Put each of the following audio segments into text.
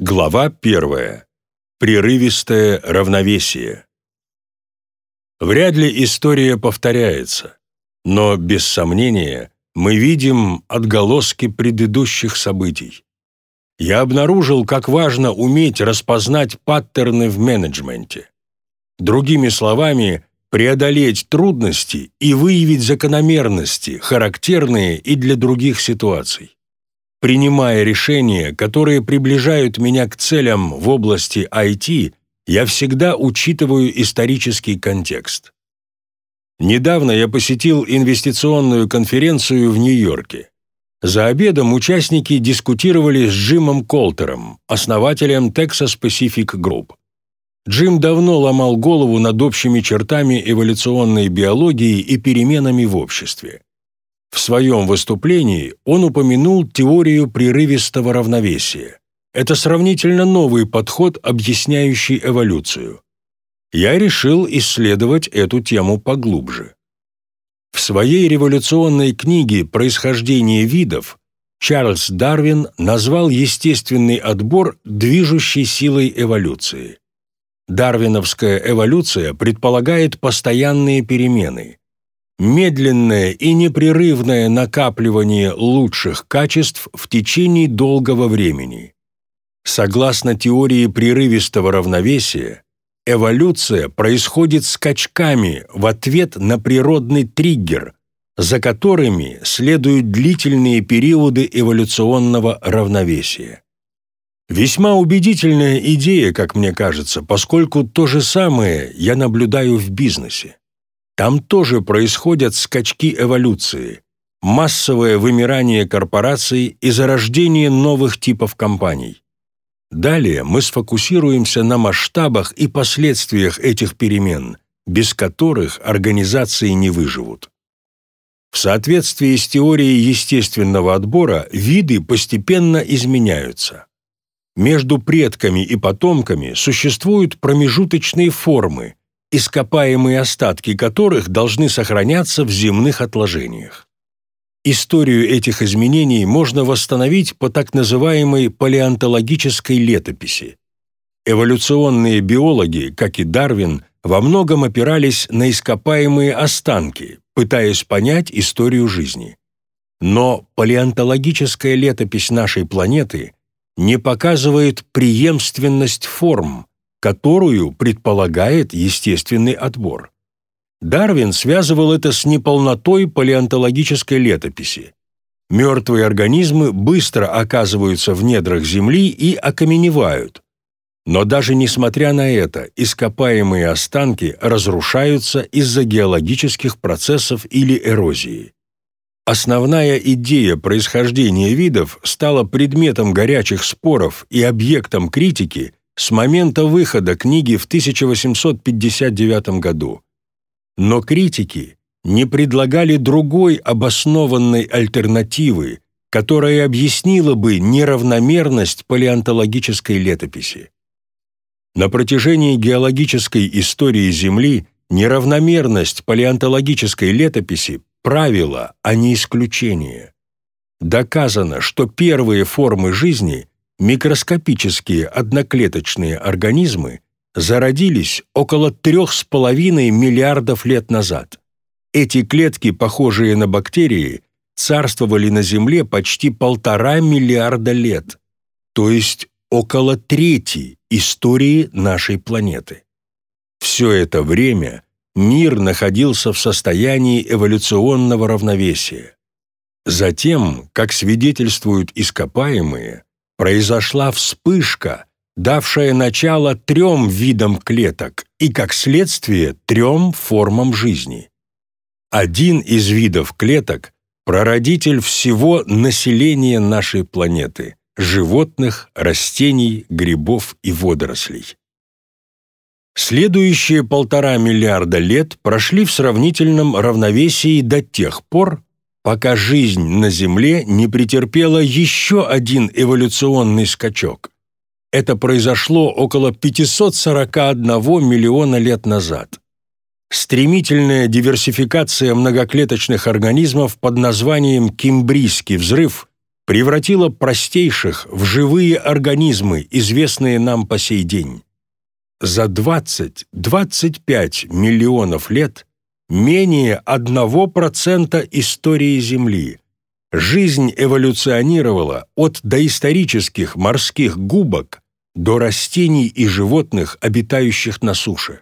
Глава первая. Прерывистое равновесие. Вряд ли история повторяется, но, без сомнения, мы видим отголоски предыдущих событий. Я обнаружил, как важно уметь распознать паттерны в менеджменте. Другими словами, преодолеть трудности и выявить закономерности, характерные и для других ситуаций принимая решения, которые приближают меня к целям в области IT, я всегда учитываю исторический контекст. Недавно я посетил инвестиционную конференцию в Нью-Йорке. За обедом участники дискутировали с Джимом Колтером, основателем Texas Pacific Group. Джим давно ломал голову над общими чертами эволюционной биологии и переменами в обществе. В своем выступлении он упомянул теорию прерывистого равновесия. Это сравнительно новый подход, объясняющий эволюцию. Я решил исследовать эту тему поглубже. В своей революционной книге «Происхождение видов» Чарльз Дарвин назвал естественный отбор движущей силой эволюции. Дарвиновская эволюция предполагает постоянные перемены – медленное и непрерывное накапливание лучших качеств в течение долгого времени. Согласно теории прерывистого равновесия, эволюция происходит скачками в ответ на природный триггер, за которыми следуют длительные периоды эволюционного равновесия. Весьма убедительная идея, как мне кажется, поскольку то же самое я наблюдаю в бизнесе. Там тоже происходят скачки эволюции, массовое вымирание корпораций и зарождение новых типов компаний. Далее мы сфокусируемся на масштабах и последствиях этих перемен, без которых организации не выживут. В соответствии с теорией естественного отбора виды постепенно изменяются. Между предками и потомками существуют промежуточные формы, ископаемые остатки которых должны сохраняться в земных отложениях. Историю этих изменений можно восстановить по так называемой палеонтологической летописи. Эволюционные биологи, как и Дарвин, во многом опирались на ископаемые останки, пытаясь понять историю жизни. Но палеонтологическая летопись нашей планеты не показывает преемственность форм, которую предполагает естественный отбор. Дарвин связывал это с неполнотой палеонтологической летописи. Мертвые организмы быстро оказываются в недрах Земли и окаменевают. Но даже несмотря на это, ископаемые останки разрушаются из-за геологических процессов или эрозии. Основная идея происхождения видов стала предметом горячих споров и объектом критики с момента выхода книги в 1859 году. Но критики не предлагали другой обоснованной альтернативы, которая объяснила бы неравномерность палеонтологической летописи. На протяжении геологической истории Земли неравномерность палеонтологической летописи – правило, а не исключение. Доказано, что первые формы жизни – микроскопические одноклеточные организмы зародились около 3,5 миллиардов лет назад. Эти клетки, похожие на бактерии, царствовали на Земле почти полтора миллиарда лет, то есть около трети истории нашей планеты. Все это время мир находился в состоянии эволюционного равновесия. Затем, как свидетельствуют ископаемые, произошла вспышка, давшая начало трем видам клеток и, как следствие, трем формам жизни. Один из видов клеток – прародитель всего населения нашей планеты – животных, растений, грибов и водорослей. Следующие полтора миллиарда лет прошли в сравнительном равновесии до тех пор, пока жизнь на Земле не претерпела еще один эволюционный скачок. Это произошло около 541 миллиона лет назад. Стремительная диверсификация многоклеточных организмов под названием Кимбрийский взрыв превратила простейших в живые организмы, известные нам по сей день. За 20-25 миллионов лет менее 1% истории Земли. Жизнь эволюционировала от доисторических морских губок до растений и животных, обитающих на суше.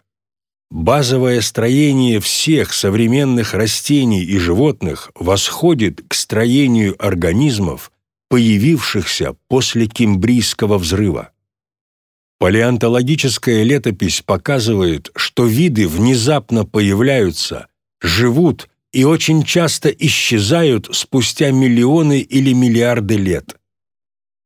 Базовое строение всех современных растений и животных восходит к строению организмов, появившихся после Кембрийского взрыва. Палеонтологическая летопись показывает, что виды внезапно появляются, живут и очень часто исчезают спустя миллионы или миллиарды лет.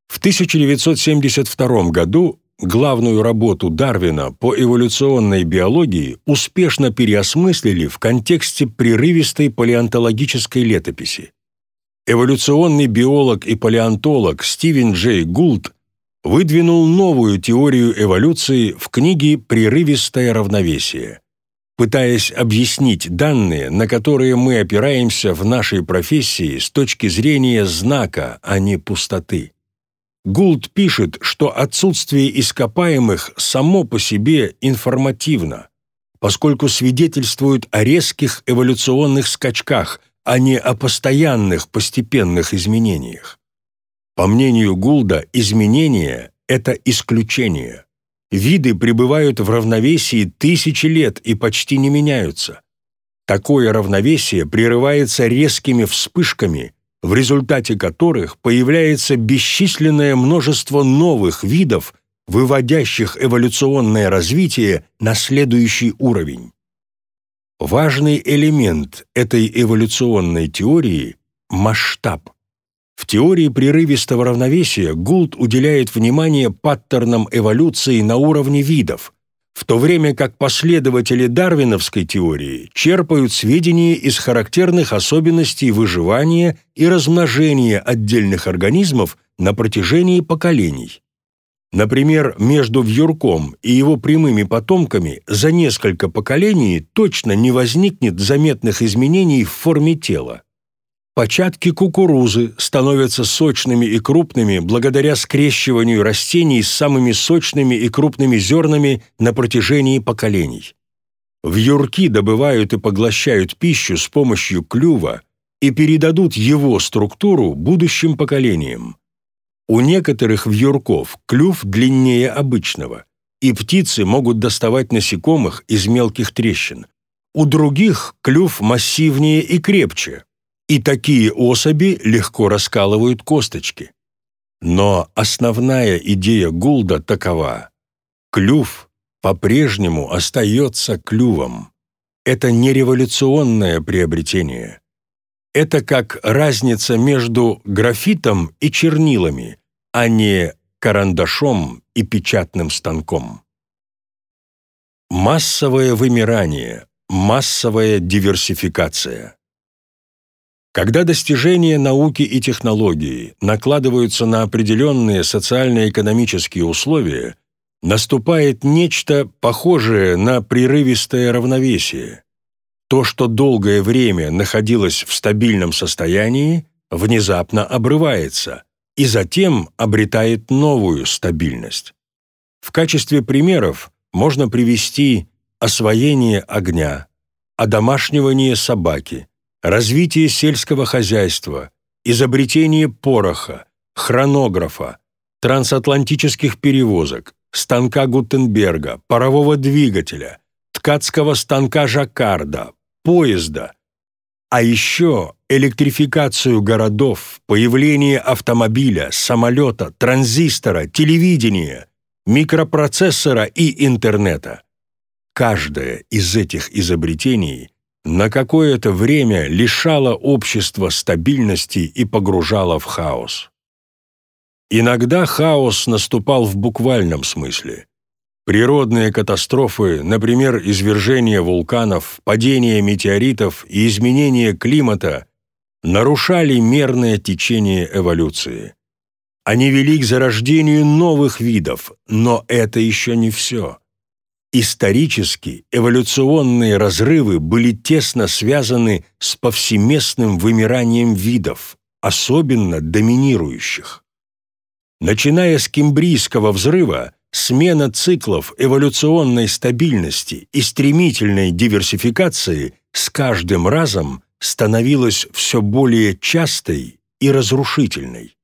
В 1972 году главную работу Дарвина по эволюционной биологии успешно переосмыслили в контексте прерывистой палеонтологической летописи. Эволюционный биолог и палеонтолог Стивен Джей Гулд выдвинул новую теорию эволюции в книге «Прерывистое равновесие», пытаясь объяснить данные, на которые мы опираемся в нашей профессии с точки зрения знака, а не пустоты. Гулд пишет, что отсутствие ископаемых само по себе информативно, поскольку свидетельствует о резких эволюционных скачках, а не о постоянных постепенных изменениях. По мнению Гулда, изменение — это исключение. Виды пребывают в равновесии тысячи лет и почти не меняются. Такое равновесие прерывается резкими вспышками, в результате которых появляется бесчисленное множество новых видов, выводящих эволюционное развитие на следующий уровень. Важный элемент этой эволюционной теории – масштаб. В теории прерывистого равновесия Гулд уделяет внимание паттернам эволюции на уровне видов, в то время как последователи дарвиновской теории черпают сведения из характерных особенностей выживания и размножения отдельных организмов на протяжении поколений. Например, между вьюрком и его прямыми потомками за несколько поколений точно не возникнет заметных изменений в форме тела. Початки кукурузы становятся сочными и крупными благодаря скрещиванию растений с самыми сочными и крупными зернами на протяжении поколений. Вьюрки добывают и поглощают пищу с помощью клюва и передадут его структуру будущим поколениям. У некоторых вьюрков клюв длиннее обычного, и птицы могут доставать насекомых из мелких трещин. У других клюв массивнее и крепче, и такие особи легко раскалывают косточки. Но основная идея Гулда такова. Клюв по-прежнему остается клювом. Это не революционное приобретение. Это как разница между графитом и чернилами, а не карандашом и печатным станком. Массовое вымирание, массовая диверсификация. Когда достижения науки и технологии накладываются на определенные социально-экономические условия, наступает нечто похожее на прерывистое равновесие. То, что долгое время находилось в стабильном состоянии, внезапно обрывается и затем обретает новую стабильность. В качестве примеров можно привести освоение огня, одомашнивание собаки – развитие сельского хозяйства, изобретение пороха, хронографа, трансатлантических перевозок, станка Гутенберга, парового двигателя, ткацкого станка Жаккарда, поезда, а еще электрификацию городов, появление автомобиля, самолета, транзистора, телевидения, микропроцессора и интернета. Каждое из этих изобретений – на какое-то время лишало общества стабильности и погружало в хаос. Иногда хаос наступал в буквальном смысле. Природные катастрофы, например, извержение вулканов, падение метеоритов и изменение климата, нарушали мерное течение эволюции. Они вели к зарождению новых видов, но это еще не все. Исторически эволюционные разрывы были тесно связаны с повсеместным вымиранием видов, особенно доминирующих. Начиная с Кембрийского взрыва, смена циклов эволюционной стабильности и стремительной диверсификации с каждым разом становилась все более частой и разрушительной.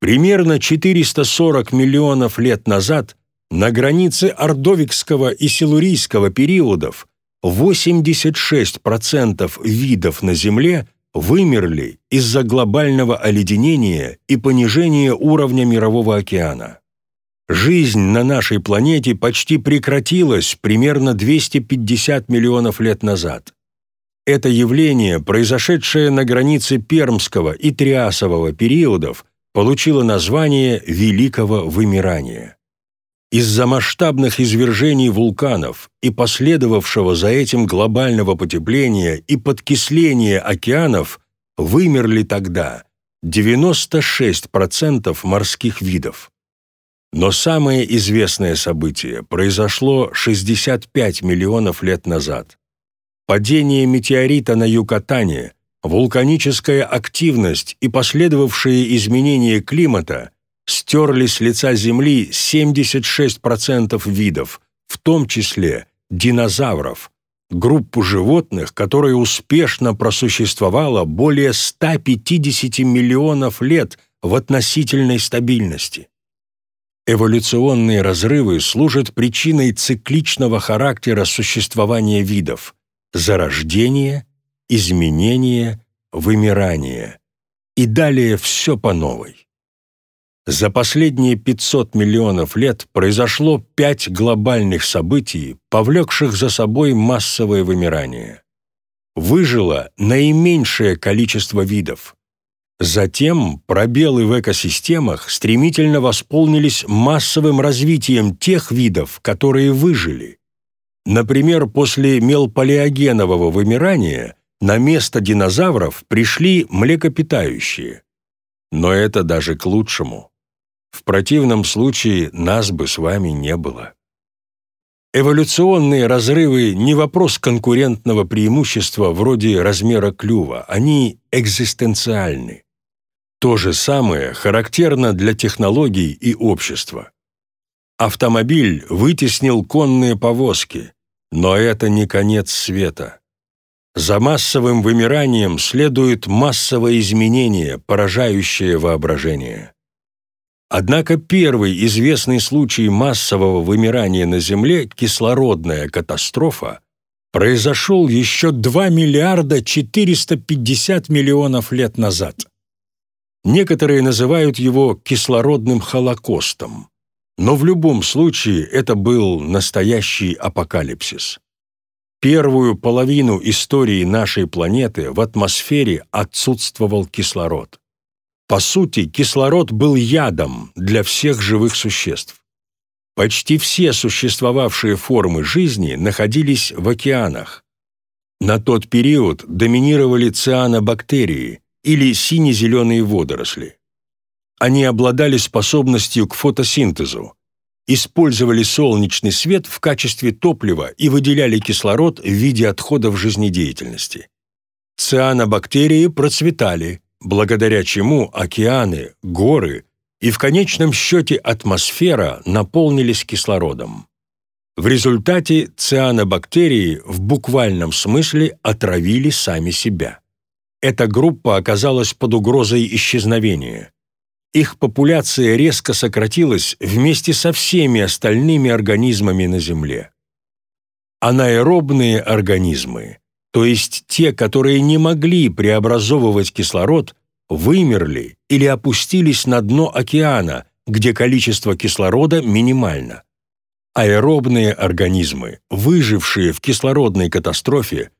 Примерно 440 миллионов лет назад на границе Ордовикского и Силурийского периодов 86% видов на Земле вымерли из-за глобального оледенения и понижения уровня Мирового океана. Жизнь на нашей планете почти прекратилась примерно 250 миллионов лет назад. Это явление, произошедшее на границе Пермского и Триасового периодов, получило название Великого вымирания. Из-за масштабных извержений вулканов и последовавшего за этим глобального потепления и подкисления океанов вымерли тогда 96% морских видов. Но самое известное событие произошло 65 миллионов лет назад. Падение метеорита на Юкатане, вулканическая активность и последовавшие изменения климата стерли с лица Земли 76% видов, в том числе динозавров, группу животных, которая успешно просуществовала более 150 миллионов лет в относительной стабильности. Эволюционные разрывы служат причиной цикличного характера существования видов – зарождение, изменение, вымирание. И далее все по новой. За последние 500 миллионов лет произошло пять глобальных событий, повлекших за собой массовое вымирание. Выжило наименьшее количество видов, Затем пробелы в экосистемах стремительно восполнились массовым развитием тех видов, которые выжили. Например, после мелполиогенового вымирания на место динозавров пришли млекопитающие. Но это даже к лучшему. В противном случае нас бы с вами не было. Эволюционные разрывы не вопрос конкурентного преимущества вроде размера клюва, они экзистенциальны. То же самое характерно для технологий и общества. Автомобиль вытеснил конные повозки, но это не конец света. За массовым вымиранием следует массовое изменение, поражающее воображение. Однако первый известный случай массового вымирания на Земле, кислородная катастрофа, произошел еще 2 миллиарда 450 миллионов лет назад. Некоторые называют его кислородным холокостом. Но в любом случае это был настоящий апокалипсис. Первую половину истории нашей планеты в атмосфере отсутствовал кислород. По сути, кислород был ядом для всех живых существ. Почти все существовавшие формы жизни находились в океанах. На тот период доминировали цианобактерии – или сине-зеленые водоросли. Они обладали способностью к фотосинтезу, использовали солнечный свет в качестве топлива и выделяли кислород в виде отходов жизнедеятельности. Цианобактерии процветали, благодаря чему океаны, горы и в конечном счете атмосфера наполнились кислородом. В результате цианобактерии в буквальном смысле отравили сами себя эта группа оказалась под угрозой исчезновения. Их популяция резко сократилась вместе со всеми остальными организмами на Земле. Анаэробные организмы, то есть те, которые не могли преобразовывать кислород, вымерли или опустились на дно океана, где количество кислорода минимально. Аэробные организмы, выжившие в кислородной катастрофе,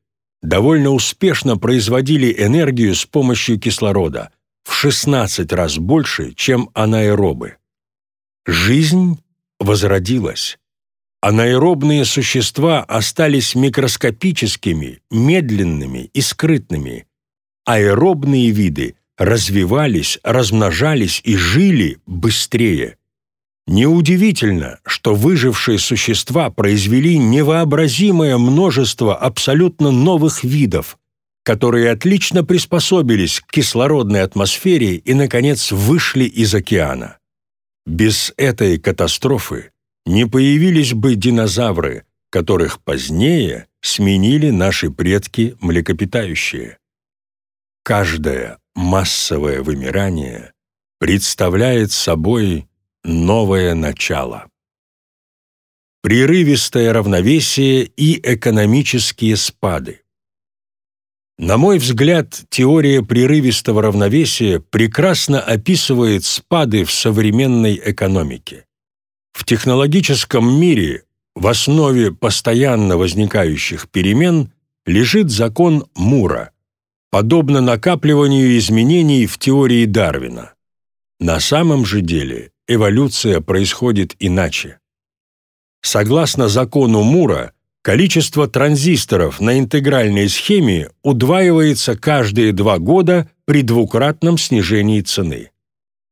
довольно успешно производили энергию с помощью кислорода в 16 раз больше, чем анаэробы. Жизнь возродилась. Анаэробные существа остались микроскопическими, медленными и скрытными. Аэробные виды развивались, размножались и жили быстрее. Неудивительно, что выжившие существа произвели невообразимое множество абсолютно новых видов, которые отлично приспособились к кислородной атмосфере и, наконец, вышли из океана. Без этой катастрофы не появились бы динозавры, которых позднее сменили наши предки млекопитающие. Каждое массовое вымирание представляет собой новое начало. Прерывистое равновесие и экономические спады. На мой взгляд, теория прерывистого равновесия прекрасно описывает спады в современной экономике. В технологическом мире в основе постоянно возникающих перемен лежит закон Мура, подобно накапливанию изменений в теории Дарвина. На самом же деле эволюция происходит иначе. Согласно закону Мура, количество транзисторов на интегральной схеме удваивается каждые два года при двукратном снижении цены.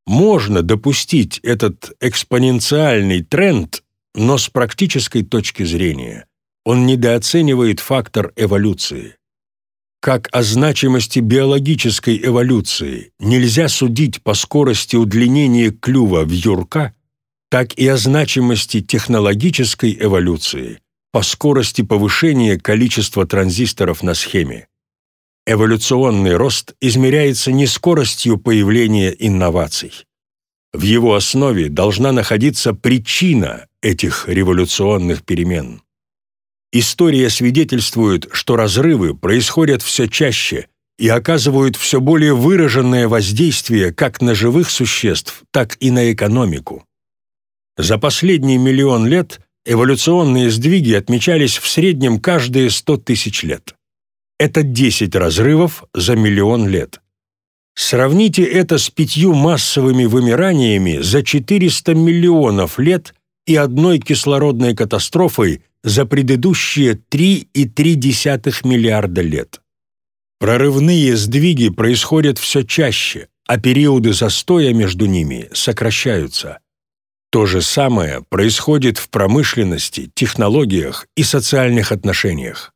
Можно допустить этот экспоненциальный тренд, но с практической точки зрения он недооценивает фактор эволюции. Как о значимости биологической эволюции нельзя судить по скорости удлинения клюва в юрка, так и о значимости технологической эволюции по скорости повышения количества транзисторов на схеме. Эволюционный рост измеряется не скоростью появления инноваций. В его основе должна находиться причина этих революционных перемен. История свидетельствует, что разрывы происходят все чаще и оказывают все более выраженное воздействие как на живых существ, так и на экономику. За последний миллион лет эволюционные сдвиги отмечались в среднем каждые 100 тысяч лет. Это 10 разрывов за миллион лет. Сравните это с пятью массовыми вымираниями за 400 миллионов лет и одной кислородной катастрофой за предыдущие 3,3 миллиарда лет. Прорывные сдвиги происходят все чаще, а периоды застоя между ними сокращаются. То же самое происходит в промышленности, технологиях и социальных отношениях.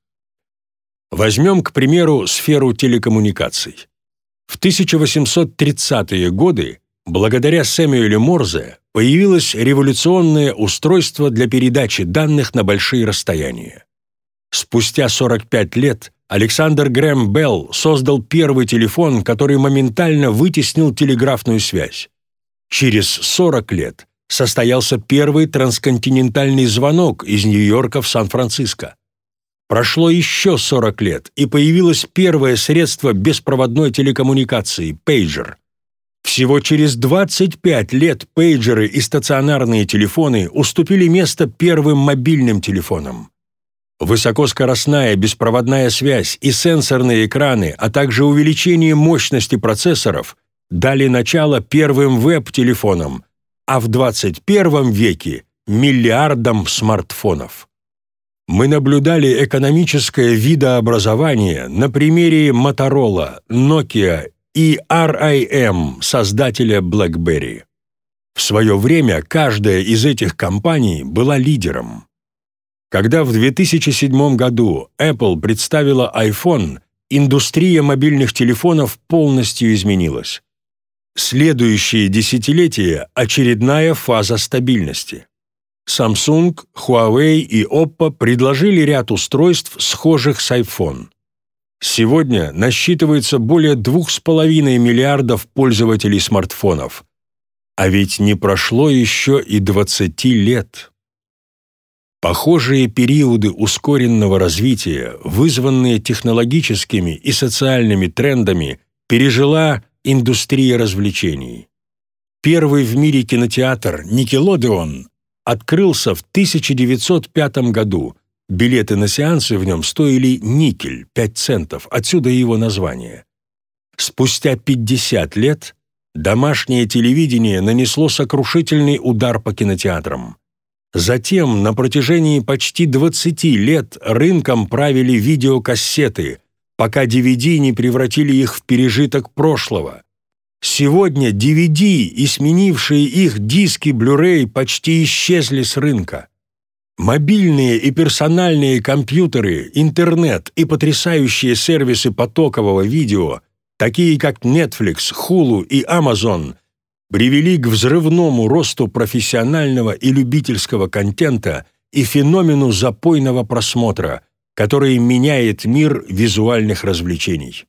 Возьмем, к примеру, сферу телекоммуникаций. В 1830-е годы, благодаря Сэмюэлю Морзе, появилось революционное устройство для передачи данных на большие расстояния. Спустя 45 лет Александр Грэм Белл создал первый телефон, который моментально вытеснил телеграфную связь. Через 40 лет состоялся первый трансконтинентальный звонок из Нью-Йорка в Сан-Франциско. Прошло еще 40 лет, и появилось первое средство беспроводной телекоммуникации – пейджер – всего через 25 лет пейджеры и стационарные телефоны уступили место первым мобильным телефонам. Высокоскоростная беспроводная связь и сенсорные экраны, а также увеличение мощности процессоров дали начало первым веб-телефонам, а в 21 веке – миллиардам смартфонов. Мы наблюдали экономическое видообразование на примере Motorola, Nokia и RIM, создателя BlackBerry. В свое время каждая из этих компаний была лидером. Когда в 2007 году Apple представила iPhone, индустрия мобильных телефонов полностью изменилась. Следующие десятилетия – очередная фаза стабильности. Samsung, Huawei и Oppo предложили ряд устройств, схожих с iPhone. Сегодня насчитывается более 2,5 миллиардов пользователей смартфонов. А ведь не прошло еще и 20 лет. Похожие периоды ускоренного развития, вызванные технологическими и социальными трендами, пережила индустрия развлечений. Первый в мире кинотеатр «Никелодеон» открылся в 1905 году Билеты на сеансы в нем стоили никель, 5 центов, отсюда его название. Спустя 50 лет домашнее телевидение нанесло сокрушительный удар по кинотеатрам. Затем на протяжении почти 20 лет рынком правили видеокассеты, пока DVD не превратили их в пережиток прошлого. Сегодня DVD и сменившие их диски Blu-ray почти исчезли с рынка. Мобильные и персональные компьютеры, интернет и потрясающие сервисы потокового видео, такие как Netflix, Hulu и Amazon, привели к взрывному росту профессионального и любительского контента и феномену запойного просмотра, который меняет мир визуальных развлечений.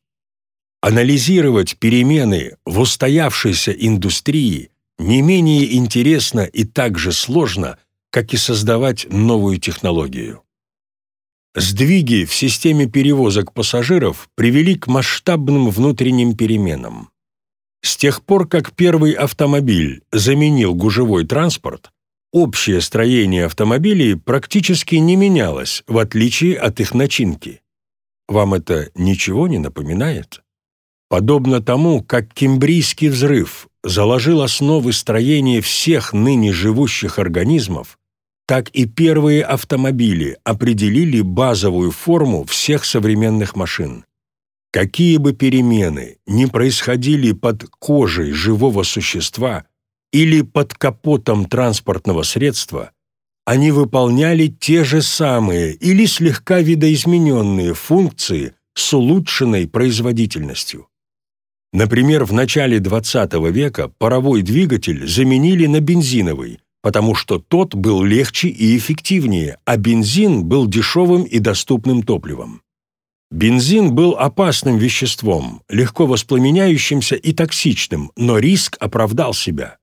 Анализировать перемены в устоявшейся индустрии не менее интересно и так же сложно – как и создавать новую технологию. Сдвиги в системе перевозок пассажиров привели к масштабным внутренним переменам. С тех пор, как первый автомобиль заменил гужевой транспорт, общее строение автомобилей практически не менялось, в отличие от их начинки. Вам это ничего не напоминает? Подобно тому, как Кембрийский взрыв заложил основы строения всех ныне живущих организмов, так и первые автомобили определили базовую форму всех современных машин. Какие бы перемены ни происходили под кожей живого существа или под капотом транспортного средства, они выполняли те же самые или слегка видоизмененные функции с улучшенной производительностью. Например, в начале XX века паровой двигатель заменили на бензиновый – потому что тот был легче и эффективнее, а бензин был дешевым и доступным топливом. Бензин был опасным веществом, легко воспламеняющимся и токсичным, но риск оправдал себя.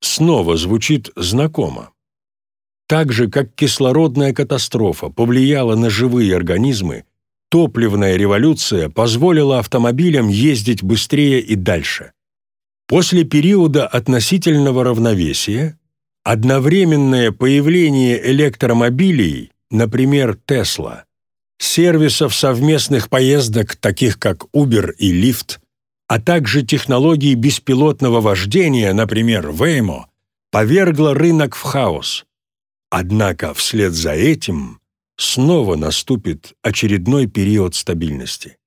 Снова звучит знакомо. Так же, как кислородная катастрофа повлияла на живые организмы, топливная революция позволила автомобилям ездить быстрее и дальше. После периода относительного равновесия Одновременное появление электромобилей, например, Тесла, сервисов совместных поездок, таких как Uber и Lyft, а также технологий беспилотного вождения, например, Waymo, повергло рынок в хаос. Однако вслед за этим снова наступит очередной период стабильности.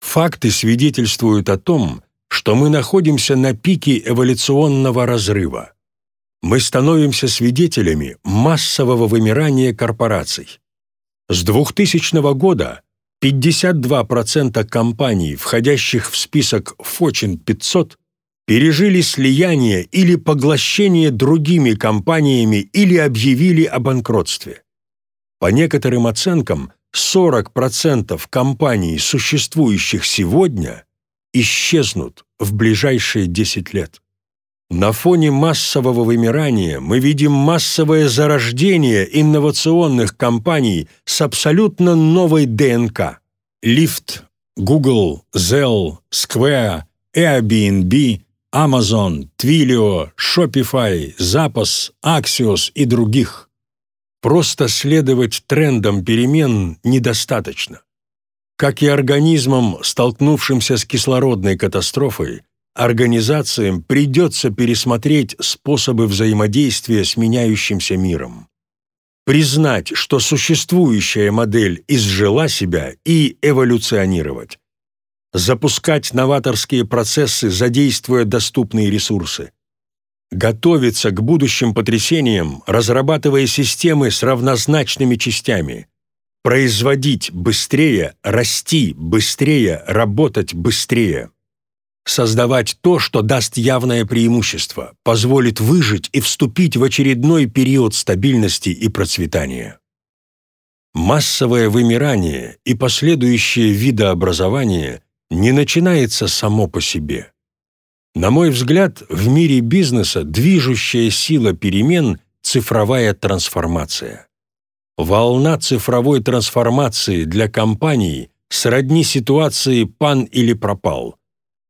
Факты свидетельствуют о том, что мы находимся на пике эволюционного разрыва мы становимся свидетелями массового вымирания корпораций. С 2000 года 52% компаний, входящих в список Fortune 500, пережили слияние или поглощение другими компаниями или объявили о банкротстве. По некоторым оценкам, 40% компаний, существующих сегодня, исчезнут в ближайшие 10 лет. На фоне массового вымирания мы видим массовое зарождение инновационных компаний с абсолютно новой ДНК. Lyft, Google, Zelle, Square, Airbnb, Amazon, Twilio, Shopify, Zappos, Axios и других. Просто следовать трендам перемен недостаточно. Как и организмам, столкнувшимся с кислородной катастрофой, организациям придется пересмотреть способы взаимодействия с меняющимся миром. Признать, что существующая модель изжила себя и эволюционировать. Запускать новаторские процессы, задействуя доступные ресурсы. Готовиться к будущим потрясениям, разрабатывая системы с равнозначными частями. Производить быстрее, расти быстрее, работать быстрее создавать то, что даст явное преимущество, позволит выжить и вступить в очередной период стабильности и процветания. Массовое вымирание и последующее видообразование не начинается само по себе. На мой взгляд, в мире бизнеса движущая сила перемен – цифровая трансформация. Волна цифровой трансформации для компаний сродни ситуации «пан или пропал»,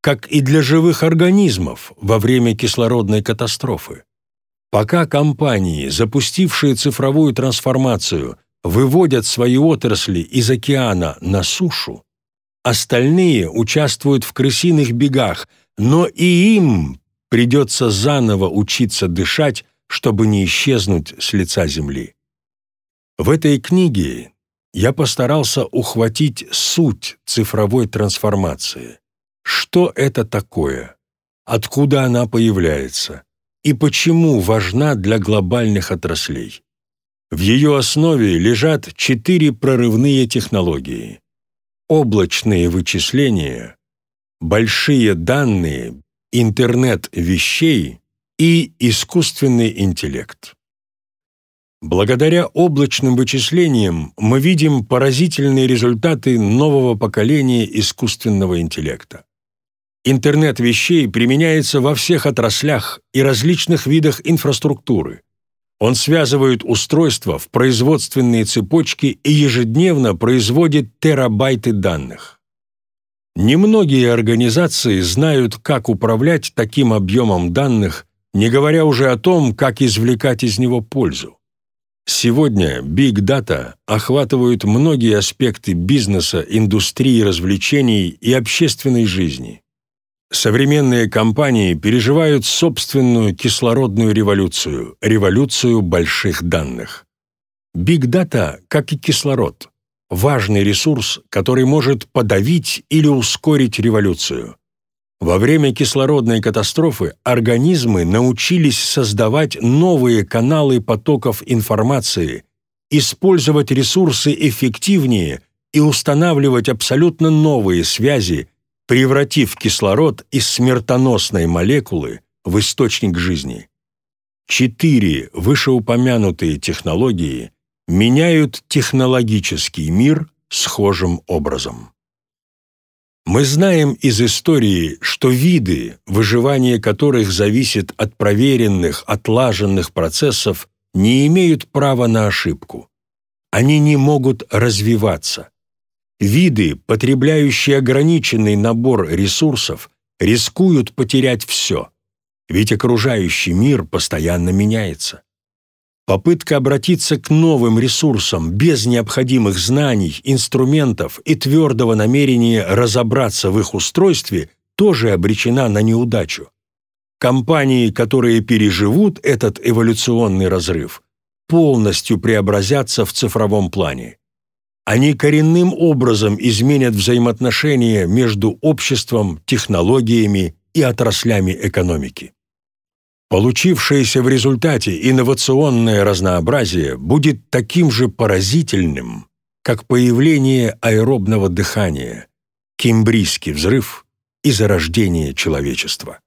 как и для живых организмов во время кислородной катастрофы. Пока компании, запустившие цифровую трансформацию, выводят свои отрасли из океана на сушу, остальные участвуют в крысиных бегах, но и им придется заново учиться дышать, чтобы не исчезнуть с лица земли. В этой книге я постарался ухватить суть цифровой трансформации. Что это такое? Откуда она появляется? И почему важна для глобальных отраслей? В ее основе лежат четыре прорывные технологии. Облачные вычисления, большие данные, интернет вещей и искусственный интеллект. Благодаря облачным вычислениям мы видим поразительные результаты нового поколения искусственного интеллекта. Интернет вещей применяется во всех отраслях и различных видах инфраструктуры. Он связывает устройства в производственные цепочки и ежедневно производит терабайты данных. Немногие организации знают, как управлять таким объемом данных, не говоря уже о том, как извлекать из него пользу. Сегодня Big Data охватывают многие аспекты бизнеса, индустрии развлечений и общественной жизни. Современные компании переживают собственную кислородную революцию, революцию больших данных. Big Data, как и кислород, важный ресурс, который может подавить или ускорить революцию. Во время кислородной катастрофы организмы научились создавать новые каналы потоков информации, использовать ресурсы эффективнее и устанавливать абсолютно новые связи, превратив кислород из смертоносной молекулы в источник жизни. Четыре вышеупомянутые технологии меняют технологический мир схожим образом. Мы знаем из истории, что виды, выживание которых зависит от проверенных, отлаженных процессов, не имеют права на ошибку. Они не могут развиваться. Виды, потребляющие ограниченный набор ресурсов, рискуют потерять все, ведь окружающий мир постоянно меняется. Попытка обратиться к новым ресурсам без необходимых знаний, инструментов и твердого намерения разобраться в их устройстве тоже обречена на неудачу. Компании, которые переживут этот эволюционный разрыв, полностью преобразятся в цифровом плане. Они коренным образом изменят взаимоотношения между обществом, технологиями и отраслями экономики. Получившееся в результате инновационное разнообразие будет таким же поразительным, как появление аэробного дыхания, кембрийский взрыв и зарождение человечества.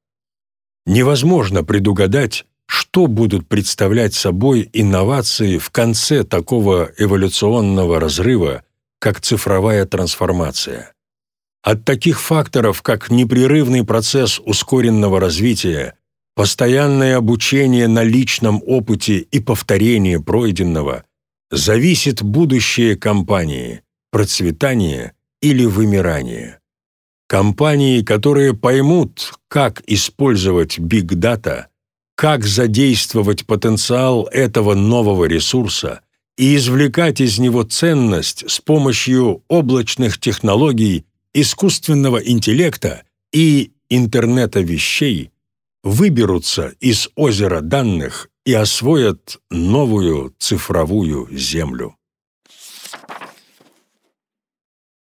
Невозможно предугадать, что будут представлять собой инновации в конце такого эволюционного разрыва, как цифровая трансформация. От таких факторов, как непрерывный процесс ускоренного развития, Постоянное обучение на личном опыте и повторение пройденного зависит будущее компании, процветание или вымирание. Компании, которые поймут, как использовать Data, как задействовать потенциал этого нового ресурса и извлекать из него ценность с помощью облачных технологий, искусственного интеллекта и интернета вещей – выберутся из озера данных и освоят новую цифровую землю.